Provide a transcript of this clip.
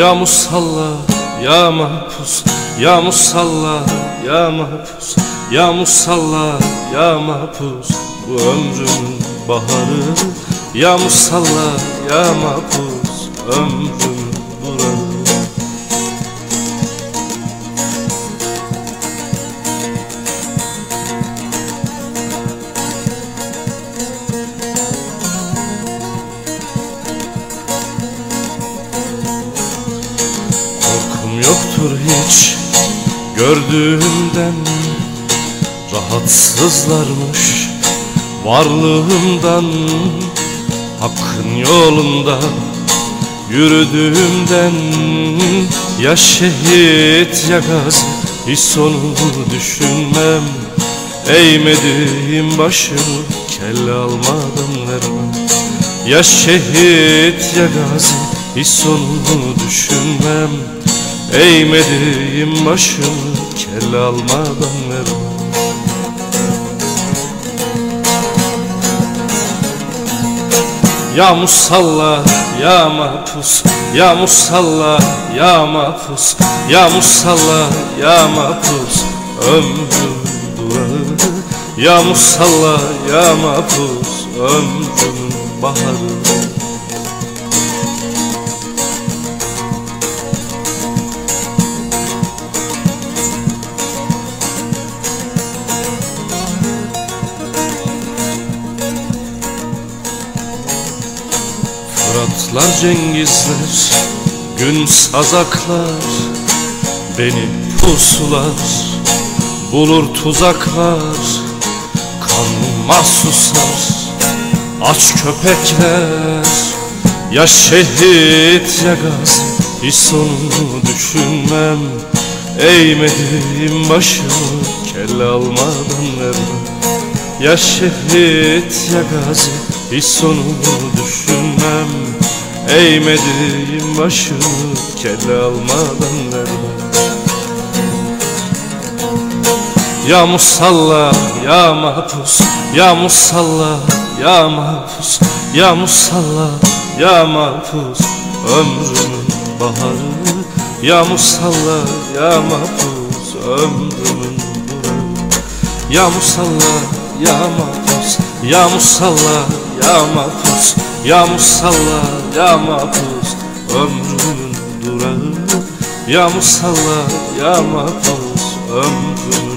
Ya musalla ya mahpus Ya musalla ya mahpus Ya musalla ya mahpus. Bu ömrümün baharı Ya musalla ya mahpus. Ömrümün durağı gördüğümden Rahatsızlarmış varlığımdan. Hakkın yolunda yürüdüğümden Ya şehit ya gazi hiç sonunu düşünmem. Eğmediğim başımı kelle almadan vermem. Ya şehit ya gazi hiç sonunu düşünmem. Eğmediğim başımı kelle almadan vermem Ya musalla ya mahpus Ya musalla ya mahpus Ya musalla ya mahpus Ömrüm durağı Ya musalla ya mahpus Ömrümün baharı Fıratlar Cengizler Gün sazaklar Beni pusular Bulur tuzaklar Kanıma susar Aç köpekler Ya şehit ya gazi Hiç sonunu düşünmem. Eğmediğim başımı Kelle almadan vermem. Ya şehit ya gazi Hiç sonunu düşünmem Eğmediğim başımı Kelle almadan vermem. Ya musalla ya mahpus Ya musalla ya mahpus Ya musalla ya mahpus. Ömrümün baharı Ya musalla ya mahpus. Ömrümün durağı Ya musalla ya mahpus. Ya musalla ya mahpus Ya musalla ya mahpus Ömrümün durağı. Ya musalla ya mahpus Ömrümün